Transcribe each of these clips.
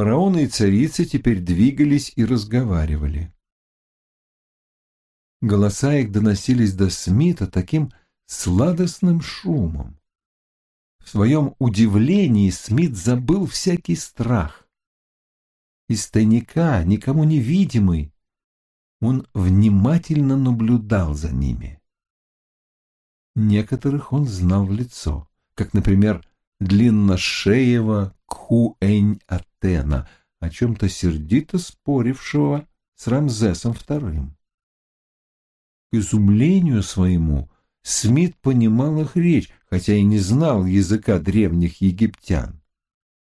Фараоны и царицы теперь двигались и разговаривали. Голоса их доносились до Смита таким сладостным шумом. В своем удивлении Смит забыл всякий страх. Из тайника, никому не видимый, он внимательно наблюдал за ними. Некоторых он знал в лицо, как, например, длинношеего Кхуэнь-Атена, о чем-то сердито спорившего с Рамзесом вторым. К изумлению своему Смит понимал их речь, хотя и не знал языка древних египтян.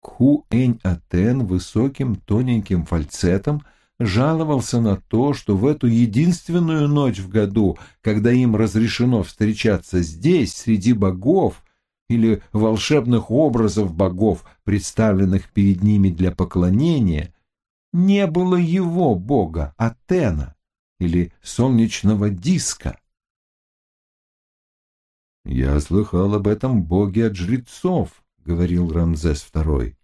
Кхуэнь-Атен высоким тоненьким фальцетом жаловался на то, что в эту единственную ночь в году, когда им разрешено встречаться здесь, среди богов, или волшебных образов богов, представленных перед ними для поклонения, не было его бога, Атена, или солнечного диска. «Я слыхал об этом боге от жрецов», — говорил Рамзес II.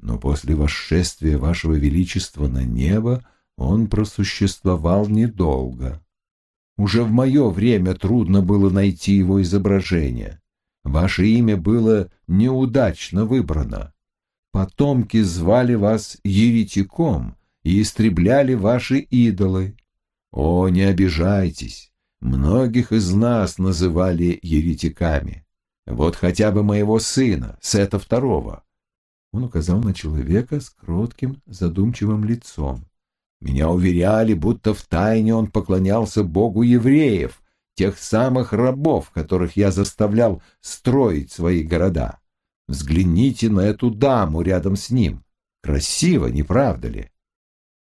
«Но после восшествия вашего величества на небо он просуществовал недолго. Уже в мое время трудно было найти его изображение. Ваше имя было неудачно выбрано. Потомки звали вас еретиком и истребляли ваши идолы. О, не обижайтесь, многих из нас называли еретиками. Вот хотя бы моего сына, Сета Второго. Он указал на человека с кротким, задумчивым лицом. Меня уверяли, будто в тайне он поклонялся Богу евреев, тех самых рабов, которых я заставлял строить свои города. Взгляните на эту даму рядом с ним. Красиво, не правда ли?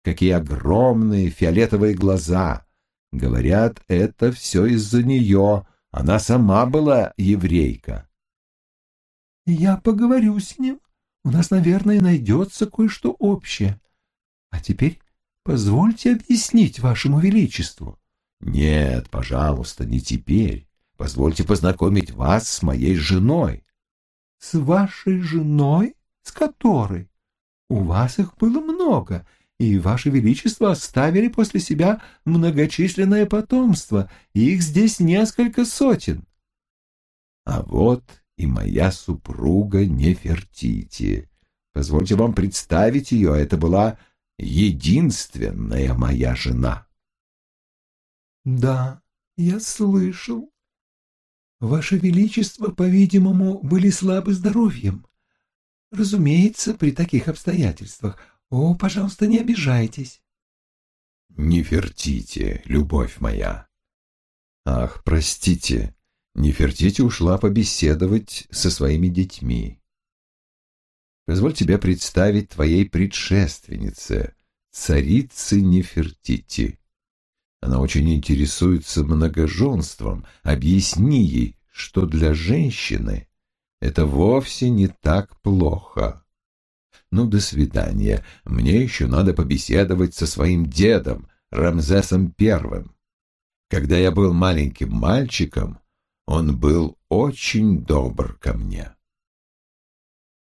Какие огромные фиолетовые глаза. Говорят, это все из-за нее. Она сама была еврейка. Я поговорю с ним. У нас, наверное, найдется кое-что общее. А теперь позвольте объяснить вашему величеству. «Нет, пожалуйста, не теперь. Позвольте познакомить вас с моей женой». «С вашей женой? С которой? У вас их было много, и ваше величество оставили после себя многочисленное потомство, их здесь несколько сотен». «А вот и моя супруга Нефертити. Позвольте вам представить ее, это была единственная моя жена». Да, я слышал. Ваше Величество, по-видимому, были слабы здоровьем. Разумеется, при таких обстоятельствах. О, пожалуйста, не обижайтесь. Не фертите, любовь моя. Ах, простите, Нефертити ушла побеседовать со своими детьми. Позволь тебя представить твоей предшественнице, царице Нефертити. Она очень интересуется многоженством. Объясни ей, что для женщины это вовсе не так плохо. Ну, до свидания. Мне еще надо побеседовать со своим дедом, Рамзесом Первым. Когда я был маленьким мальчиком, он был очень добр ко мне.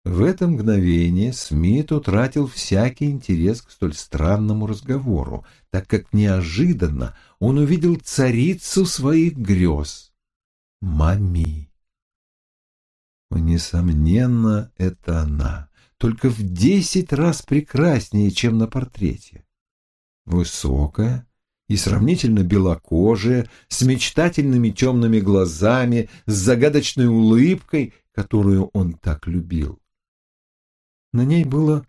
В это мгновение Смит утратил всякий интерес к столь странному разговору, так как неожиданно он увидел царицу своих грез — Мами. Несомненно, это она, только в десять раз прекраснее, чем на портрете. Высокая и сравнительно белокожая, с мечтательными темными глазами, с загадочной улыбкой, которую он так любил. На ней было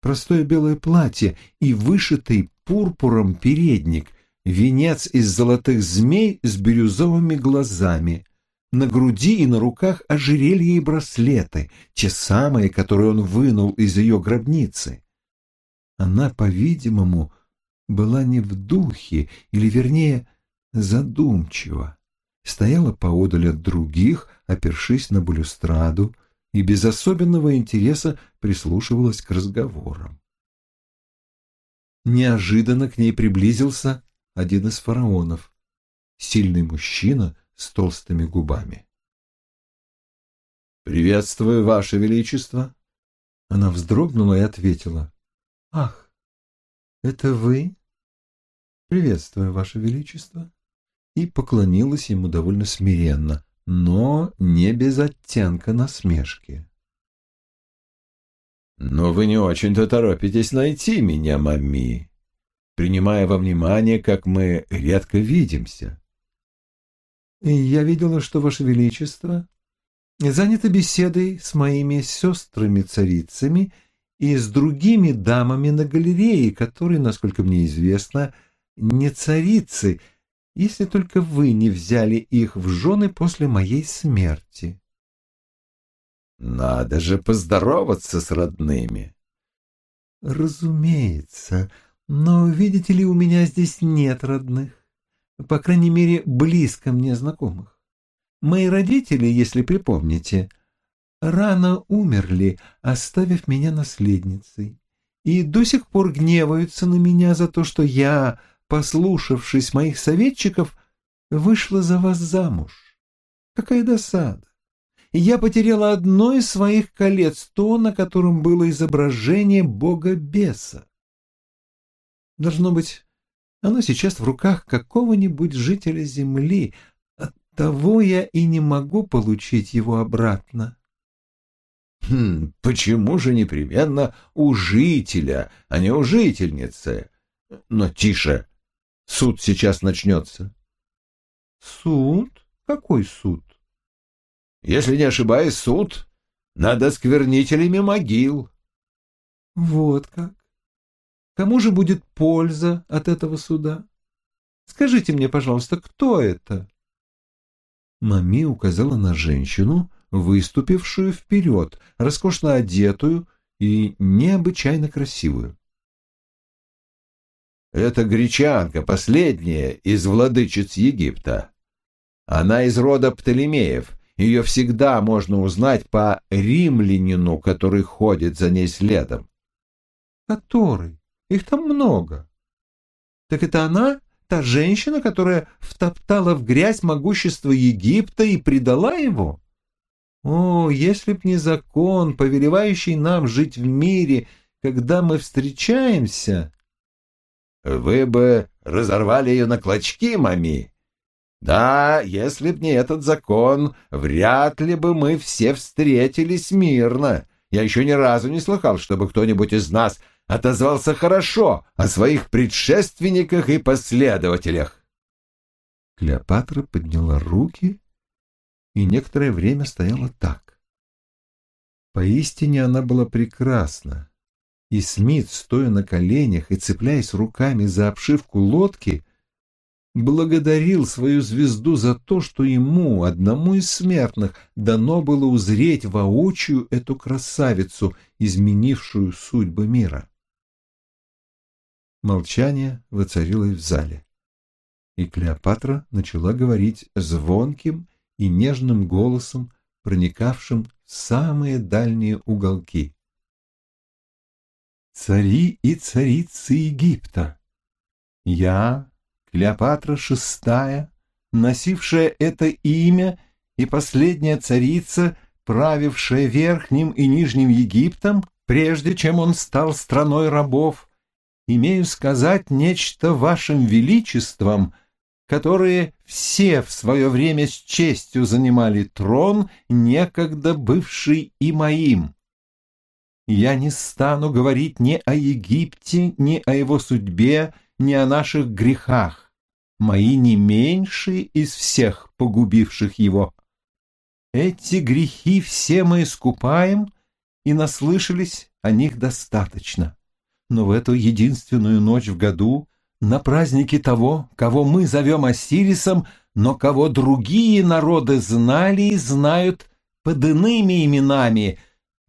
простое белое платье и вышитый пурпуром передник, венец из золотых змей с бирюзовыми глазами. На груди и на руках ожерелья и браслеты, те самые, которые он вынул из ее гробницы. Она, по-видимому, была не в духе, или, вернее, задумчива. Стояла поодаль от других, опершись на балюстраду, и без особенного интереса прислушивалась к разговорам. Неожиданно к ней приблизился один из фараонов, сильный мужчина с толстыми губами. «Приветствую, Ваше Величество!» Она вздрогнула и ответила. «Ах, это вы? Приветствую, Ваше Величество!» И поклонилась ему довольно смиренно, но не без оттенка насмешки. «Но вы не очень-то торопитесь найти меня, мами, принимая во внимание, как мы редко видимся». «Я видела, что, Ваше Величество, занята беседой с моими сестрами-царицами и с другими дамами на галерее, которые, насколько мне известно, не царицы, если только вы не взяли их в жены после моей смерти. Надо же поздороваться с родными. Разумеется, но, видите ли, у меня здесь нет родных, по крайней мере, близко мне знакомых. Мои родители, если припомните, рано умерли, оставив меня наследницей, и до сих пор гневаются на меня за то, что я, послушавшись моих советчиков, вышла за вас замуж. Какая досада! Я потеряла одно из своих колец, то, на котором было изображение бога-беса. Должно быть, оно сейчас в руках какого-нибудь жителя земли, того я и не могу получить его обратно. Хм, почему же непременно у жителя, а не у жительницы? Но тише, суд сейчас начнется. Суд? Какой суд? Если не ошибаюсь, суд над осквернителями могил. Вот как. Кому же будет польза от этого суда? Скажите мне, пожалуйста, кто это? Мами указала на женщину, выступившую вперед, роскошно одетую и необычайно красивую. «Это гречанка, последняя из владычиц Египта. Она из рода Птолемеев. Ее всегда можно узнать по римлянину, который ходит за ней следом». «Который? Их там много. Так это она та женщина, которая втоптала в грязь могущество Египта и предала его? О, если б не закон, повелевающий нам жить в мире, когда мы встречаемся... Вы бы разорвали ее на клочки, мами. Да, если б не этот закон, вряд ли бы мы все встретились мирно. Я еще ни разу не слыхал, чтобы кто-нибудь из нас отозвался хорошо о своих предшественниках и последователях. Клеопатра подняла руки и некоторое время стояла так. Поистине она была прекрасна, и Смит, стоя на коленях и цепляясь руками за обшивку лодки, благодарил свою звезду за то, что ему, одному из смертных, дано было узреть воочию эту красавицу, изменившую судьбы мира. Молчание воцарилось в зале. И Клеопатра начала говорить звонким и нежным голосом, проникавшим в самые дальние уголки. «Цари и царицы Египта! Я, Клеопатра шестая, носившая это имя и последняя царица, правившая Верхним и Нижним Египтом, прежде чем он стал страной рабов, имею сказать нечто вашим величеством, которые все в свое время с честью занимали трон, некогда бывший и моим. Я не стану говорить ни о Египте, ни о его судьбе, ни о наших грехах, мои не меньшие из всех погубивших его. Эти грехи все мы искупаем, и наслышались о них достаточно но в эту единственную ночь в году, на празднике того, кого мы зовем Осирисом, но кого другие народы знали и знают под иными именами,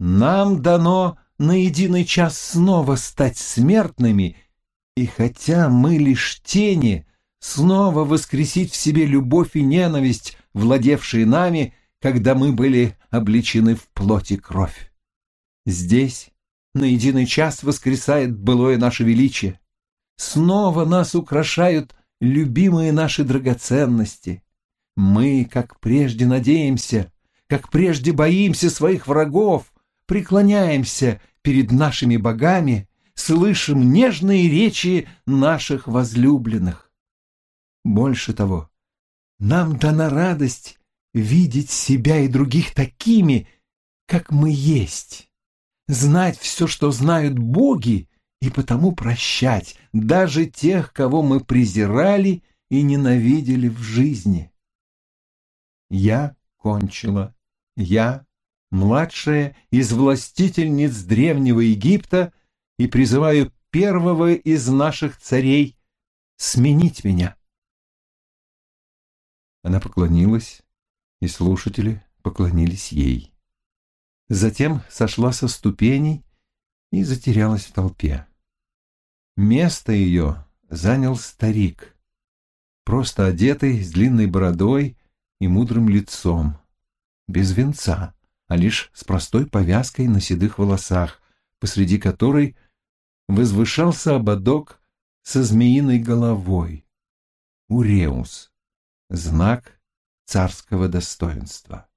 нам дано на единый час снова стать смертными, и хотя мы лишь тени, снова воскресить в себе любовь и ненависть, владевшие нами, когда мы были обличены в плоти кровь. Здесь, на единый час воскресает былое наше величие. Снова нас украшают любимые наши драгоценности. Мы, как прежде, надеемся, как прежде боимся своих врагов, преклоняемся перед нашими богами слышим нежные речи наших возлюбленных. Больше того, нам дана радость видеть себя и других такими, как мы есть, знать все, что знают боги, и потому прощать даже тех, кого мы презирали и ненавидели в жизни. Я кончила. Я, младшая из властительниц Древнего Египта, и призываю первого из наших царей сменить меня. Она поклонилась, и слушатели поклонились ей. Затем сошла со ступеней и затерялась в толпе. Место ее занял старик, просто одетый, с длинной бородой и мудрым лицом, без венца, а лишь с простой повязкой на седых волосах, посреди которой возвышался ободок со змеиной головой. Уреус знак царского достоинства.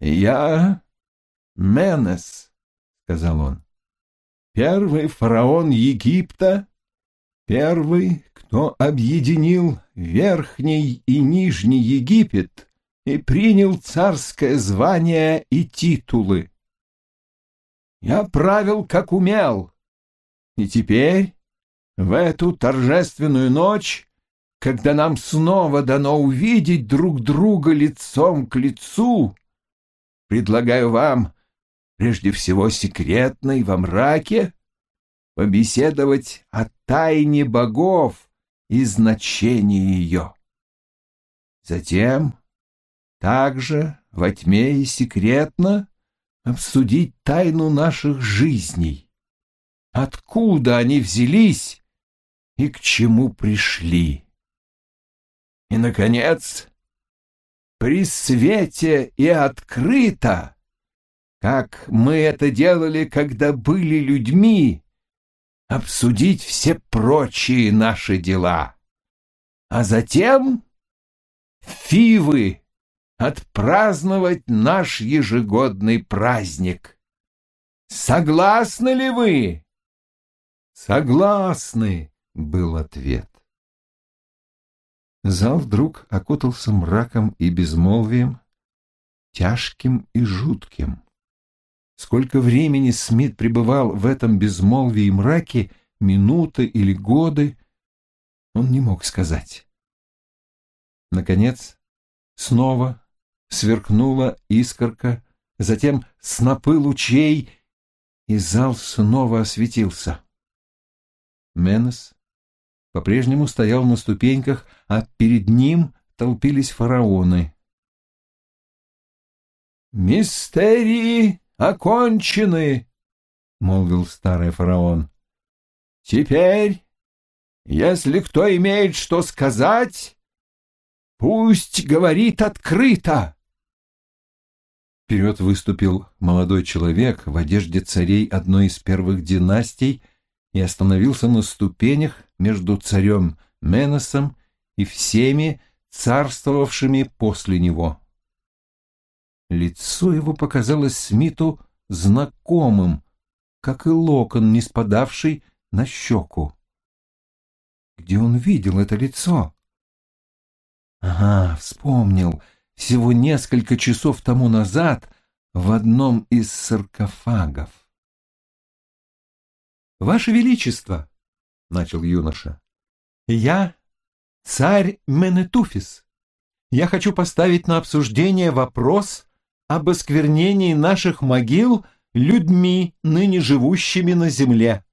«Я Менес», — сказал он, — «первый фараон Египта, первый, кто объединил Верхний и Нижний Египет и принял царское звание и титулы. Я правил, как умел, и теперь, в эту торжественную ночь, когда нам снова дано увидеть друг друга лицом к лицу, предлагаю вам, прежде всего секретной во мраке, побеседовать о тайне богов и значении ее. Затем, также во тьме и секретно, обсудить тайну наших жизней, откуда они взялись и к чему пришли. И, наконец, при свете и открыто, как мы это делали, когда были людьми, обсудить все прочие наши дела. А затем фивы отпраздновать наш ежегодный праздник. Согласны ли вы? Согласны, был ответ. Зал вдруг окутался мраком и безмолвием, тяжким и жутким. Сколько времени Смит пребывал в этом безмолвии и мраке, минуты или годы, он не мог сказать. Наконец, снова сверкнула искорка, затем снопы лучей, и зал снова осветился. Менес по-прежнему стоял на ступеньках, а перед ним толпились фараоны. «Мистерии окончены!» — молвил старый фараон. «Теперь, если кто имеет что сказать, пусть говорит открыто!» Вперед выступил молодой человек в одежде царей одной из первых династий и остановился на ступенях, между царем Меносом и всеми царствовавшими после него. Лицо его показалось Смиту знакомым, как и локон, не спадавший на щеку. Где он видел это лицо? Ага, вспомнил. Всего несколько часов тому назад в одном из саркофагов. «Ваше Величество!» начал юноша. «Я царь Менетуфис. Я хочу поставить на обсуждение вопрос об осквернении наших могил людьми, ныне живущими на земле.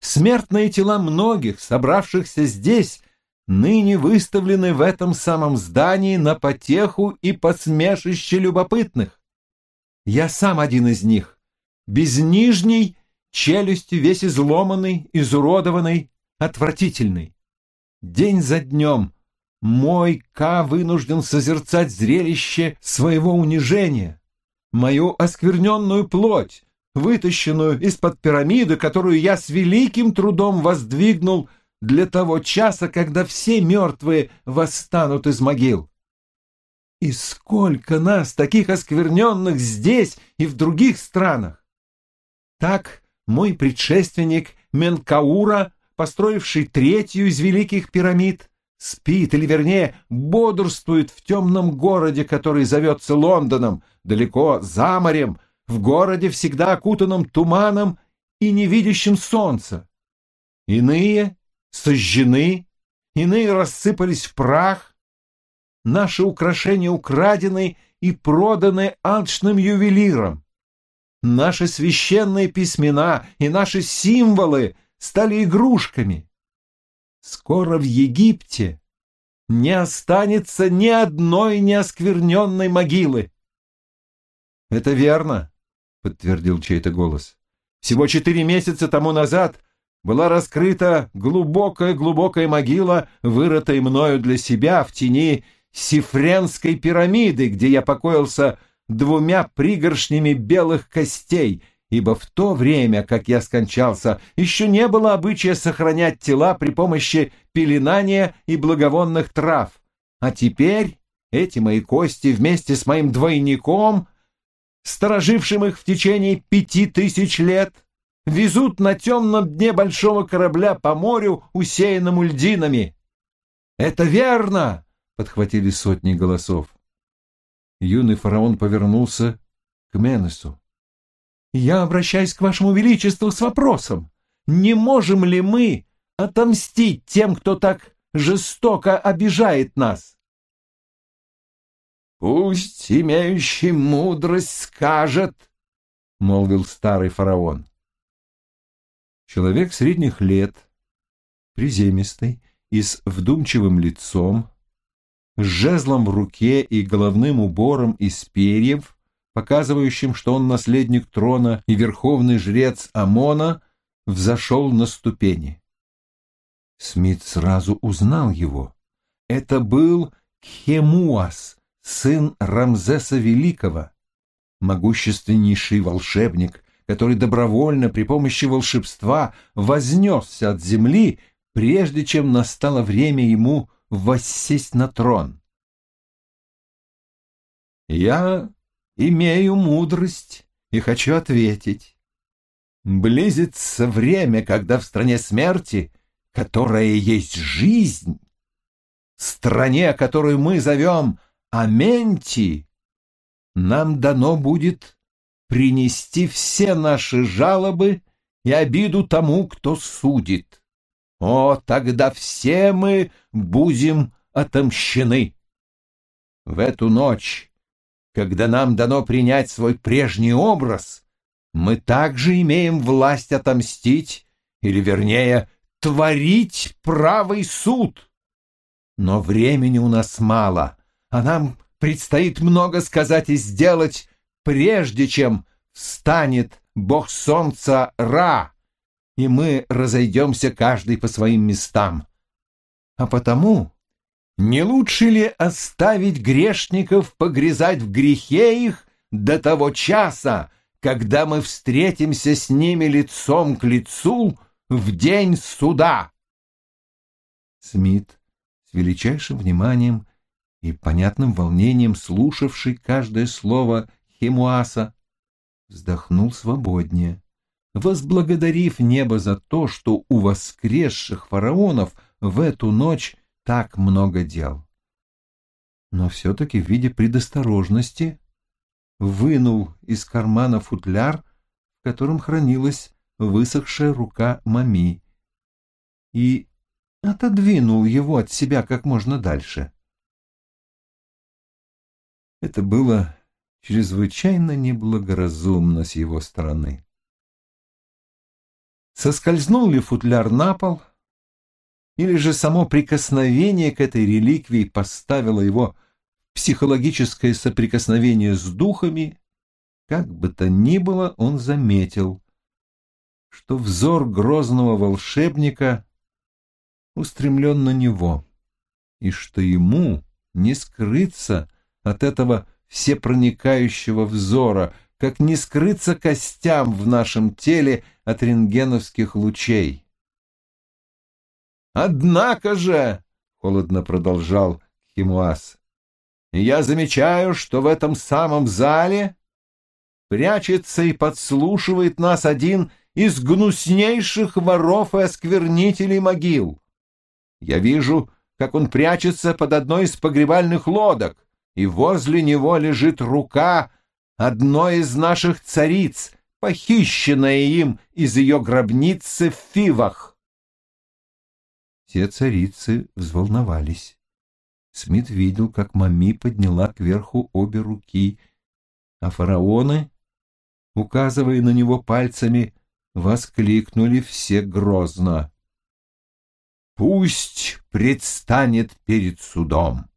Смертные тела многих, собравшихся здесь, ныне выставлены в этом самом здании на потеху и посмешище любопытных. Я сам один из них, без нижней челюстью весь изломанный, изуродованный, отвратительный. День за днем мой Ка вынужден созерцать зрелище своего унижения, мою оскверненную плоть, вытащенную из-под пирамиды, которую я с великим трудом воздвигнул для того часа, когда все мертвые восстанут из могил. И сколько нас, таких оскверненных здесь и в других странах! Так мой предшественник Менкаура, построивший третью из великих пирамид, спит, или вернее, бодрствует в темном городе, который зовется Лондоном, далеко за морем, в городе, всегда окутанном туманом и невидящим солнца. Иные сожжены, иные рассыпались в прах. Наши украшения украдены и проданы алчным ювелиром. Наши священные письмена и наши символы стали игрушками. Скоро в Египте не останется ни одной неоскверненной могилы. — Это верно, — подтвердил чей-то голос. — Всего четыре месяца тому назад была раскрыта глубокая-глубокая могила, вырытая мною для себя в тени Сифренской пирамиды, где я покоился двумя пригоршнями белых костей, ибо в то время, как я скончался, еще не было обычая сохранять тела при помощи пеленания и благовонных трав. А теперь эти мои кости вместе с моим двойником, сторожившим их в течение пяти тысяч лет, везут на темном дне большого корабля по морю, усеянному льдинами. «Это верно!» — подхватили сотни голосов. Юный фараон повернулся к Менесу. «Я обращаюсь к вашему величеству с вопросом. Не можем ли мы отомстить тем, кто так жестоко обижает нас?» «Пусть имеющий мудрость скажет», — молвил старый фараон. Человек средних лет, приземистый и с вдумчивым лицом, с жезлом в руке и головным убором из перьев, показывающим, что он наследник трона и верховный жрец Амона, взошел на ступени. Смит сразу узнал его. Это был Кхемуас, сын Рамзеса Великого, могущественнейший волшебник, который добровольно при помощи волшебства вознесся от земли, прежде чем настало время ему воссесть на трон. Я имею мудрость и хочу ответить. Близится время, когда в стране смерти, которая есть жизнь, стране, которую мы зовем Аменти, нам дано будет принести все наши жалобы и обиду тому, кто судит. О, тогда все мы будем отомщены. В эту ночь, когда нам дано принять свой прежний образ, мы также имеем власть отомстить, или, вернее, творить правый суд. Но времени у нас мало, а нам предстоит много сказать и сделать, прежде чем встанет бог солнца Ра, и мы разойдемся каждый по своим местам. А потому не лучше ли оставить грешников погрязать в грехе их до того часа, когда мы встретимся с ними лицом к лицу в день суда? Смит с величайшим вниманием и понятным волнением слушавший каждое слово Химуаса, вздохнул свободнее, возблагодарив небо за то, что у воскресших фараонов в эту ночь так много дел. Но все-таки в виде предосторожности вынул из кармана футляр, в котором хранилась высохшая рука Мами, и отодвинул его от себя как можно дальше. Это было чрезвычайно неблагоразумно с его стороны. Соскользнул ли футляр на пол, или же само прикосновение к этой реликвии поставило его в психологическое соприкосновение с духами, как бы то ни было, он заметил, что взор грозного волшебника устремлен на него, и что ему не скрыться от этого всепроникающего взора, как не скрыться костям в нашем теле от рентгеновских лучей. «Однако же», — холодно продолжал Химуас, я замечаю, что в этом самом зале прячется и подслушивает нас один из гнуснейших воров и осквернителей могил. Я вижу, как он прячется под одной из погребальных лодок, и возле него лежит рука одной из наших цариц, похищенная им из ее гробницы в Фивах. Все царицы взволновались. Смит видел, как Мами подняла кверху обе руки, а фараоны, указывая на него пальцами, воскликнули все грозно. «Пусть предстанет перед судом!»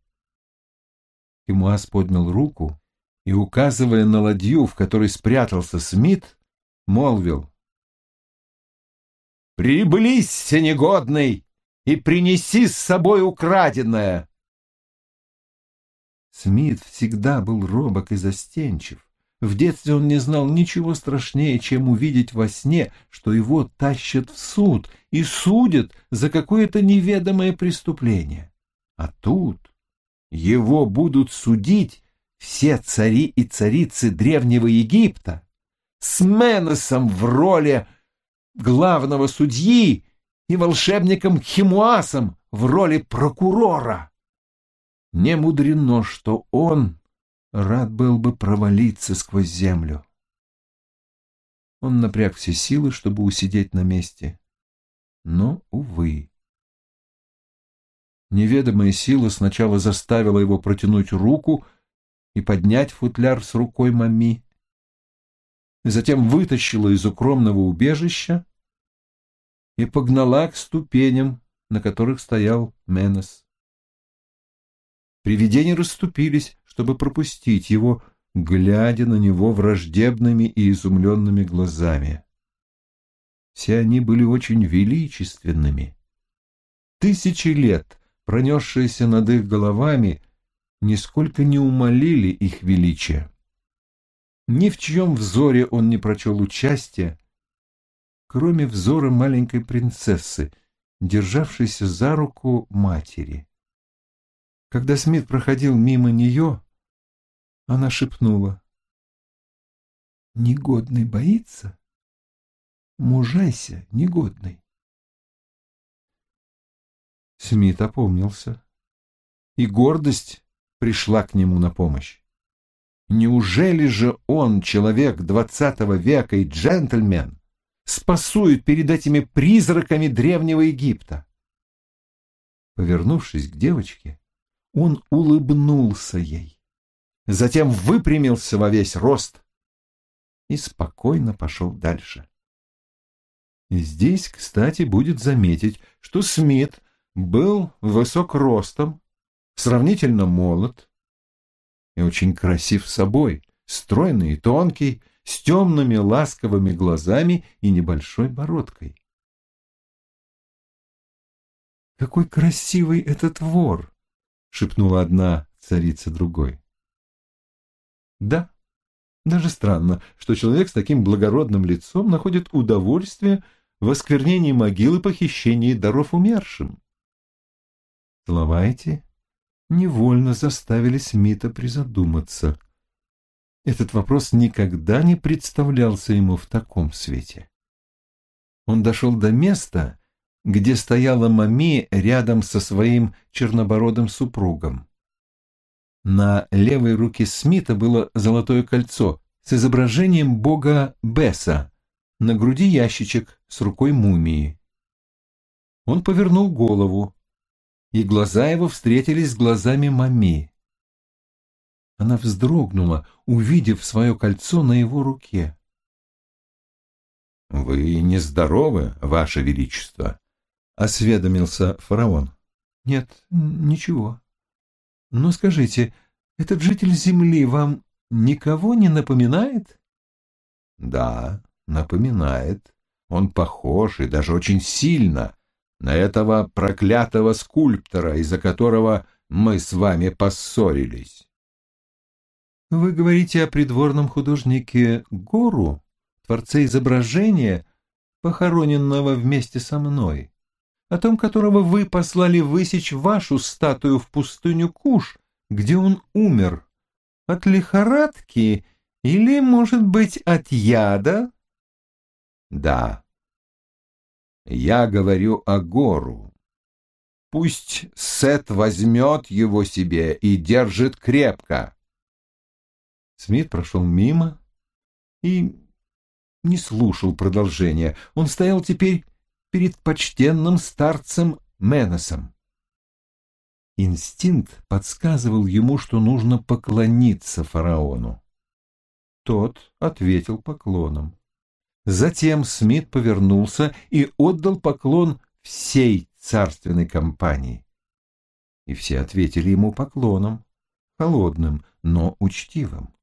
Кимуаз поднял руку и, указывая на ладью, в которой спрятался Смит, молвил. «Приблизься, негодный, и принеси с собой украденное!» Смит всегда был робок и застенчив. В детстве он не знал ничего страшнее, чем увидеть во сне, что его тащат в суд и судят за какое-то неведомое преступление. А тут его будут судить все цари и царицы Древнего Египта с Менесом в роли главного судьи и волшебником Химуасом в роли прокурора. Не мудрено, что он рад был бы провалиться сквозь землю. Он напряг все силы, чтобы усидеть на месте. Но, увы. Неведомая сила сначала заставила его протянуть руку и поднять футляр с рукой Мами, затем вытащила из укромного убежища и погнала к ступеням, на которых стоял Менес. Привидения расступились, чтобы пропустить его, глядя на него враждебными и изумленными глазами. Все они были очень величественными. Тысячи лет, пронесшиеся над их головами, нисколько не умолили их величия. Ни в чьем взоре он не прочел участия, кроме взора маленькой принцессы, державшейся за руку матери. Когда Смит проходил мимо нее, она шепнула. «Негодный боится? Мужайся, негодный!» Смит опомнился, и гордость пришла к нему на помощь. Неужели же он, человек двадцатого века и джентльмен, спасует перед этими призраками древнего Египта? Повернувшись к девочке, он улыбнулся ей, затем выпрямился во весь рост и спокойно пошел дальше. здесь, кстати, будет заметить, что Смит был высок ростом, сравнительно молод и очень красив собой, стройный и тонкий, с темными ласковыми глазами и небольшой бородкой. «Какой красивый этот вор!» — шепнула одна царица другой. Да, даже странно, что человек с таким благородным лицом находит удовольствие в осквернении могил и похищении даров умершим. Слова эти невольно заставили Смита призадуматься. Этот вопрос никогда не представлялся ему в таком свете. Он дошел до места, где стояла Мами рядом со своим чернобородым супругом. На левой руке Смита было золотое кольцо с изображением бога Беса, на груди ящичек с рукой мумии. Он повернул голову, и глаза его встретились с глазами Мами. Она вздрогнула, увидев свое кольцо на его руке. «Вы нездоровы, Ваше Величество?» осведомился фараон. Нет, ничего. Но скажите, этот житель земли вам никого не напоминает? Да, напоминает. Он похож и даже очень сильно на этого проклятого скульптора, из-за которого мы с вами поссорились. Вы говорите о придворном художнике Гору, творце изображения, похороненного вместе со мной о том, которого вы послали высечь вашу статую в пустыню Куш, где он умер? От лихорадки или, может быть, от яда? Да. Я говорю о гору. Пусть Сет возьмет его себе и держит крепко. Смит прошел мимо и не слушал продолжения. Он стоял теперь перед почтенным старцем Меносом. Инстинкт подсказывал ему, что нужно поклониться фараону. Тот ответил поклоном. Затем Смит повернулся и отдал поклон всей царственной компании. И все ответили ему поклоном, холодным, но учтивым.